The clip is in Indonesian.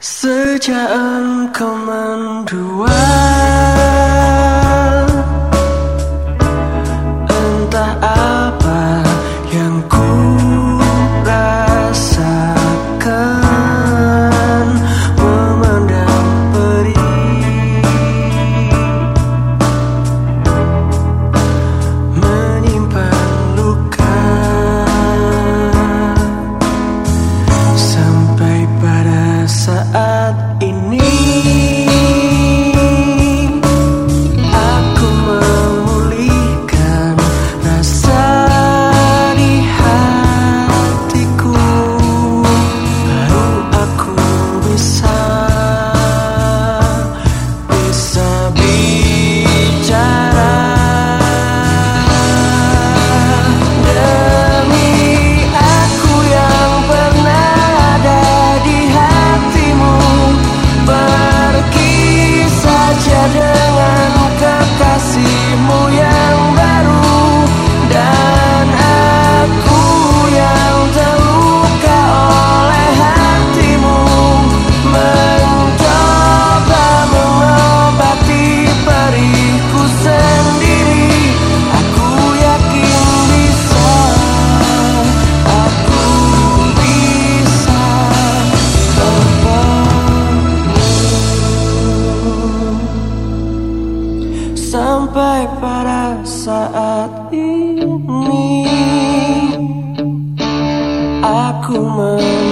Sejak engkau mendua sampai pada saat ini. Aku men